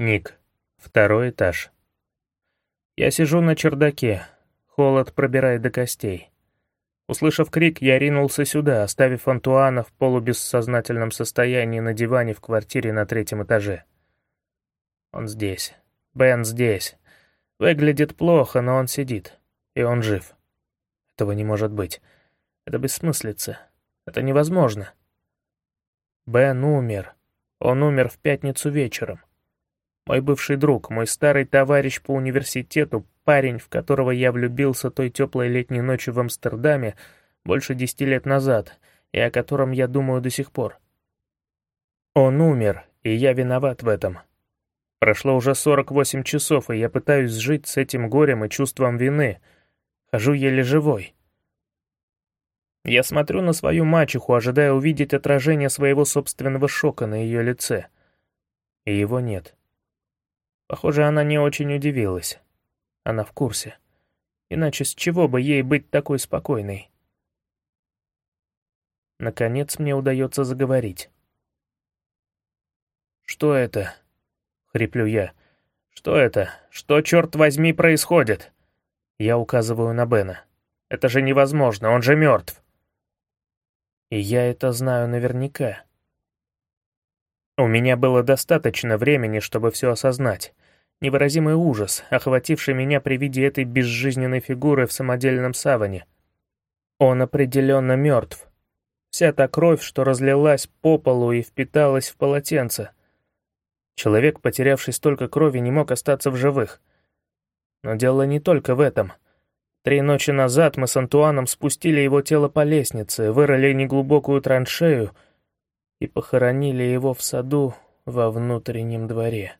Ник. Второй этаж. Я сижу на чердаке. Холод пробирает до костей. Услышав крик, я ринулся сюда, оставив Антуана в полубессознательном состоянии на диване в квартире на третьем этаже. Он здесь. Бен здесь. Выглядит плохо, но он сидит. И он жив. Этого не может быть. Это бессмыслица. Это невозможно. Бен умер. Он умер в пятницу вечером. Мой бывший друг, мой старый товарищ по университету, парень, в которого я влюбился той теплой летней ночью в Амстердаме больше десяти лет назад, и о котором я думаю до сих пор. Он умер, и я виноват в этом. Прошло уже 48 часов, и я пытаюсь жить с этим горем и чувством вины. Хожу еле живой. Я смотрю на свою мачеху, ожидая увидеть отражение своего собственного шока на ее лице. И его нет. Похоже, она не очень удивилась. Она в курсе. Иначе с чего бы ей быть такой спокойной? Наконец мне удается заговорить. «Что это?» — хриплю я. «Что это? Что, черт возьми, происходит?» Я указываю на Бена. «Это же невозможно, он же мертв!» И я это знаю наверняка. У меня было достаточно времени, чтобы все осознать. Невыразимый ужас, охвативший меня при виде этой безжизненной фигуры в самодельном саване. Он определенно мертв. Вся та кровь, что разлилась по полу и впиталась в полотенце. Человек, потерявший столько крови, не мог остаться в живых. Но дело не только в этом. Три ночи назад мы с Антуаном спустили его тело по лестнице, вырыли неглубокую траншею — и похоронили его в саду во внутреннем дворе.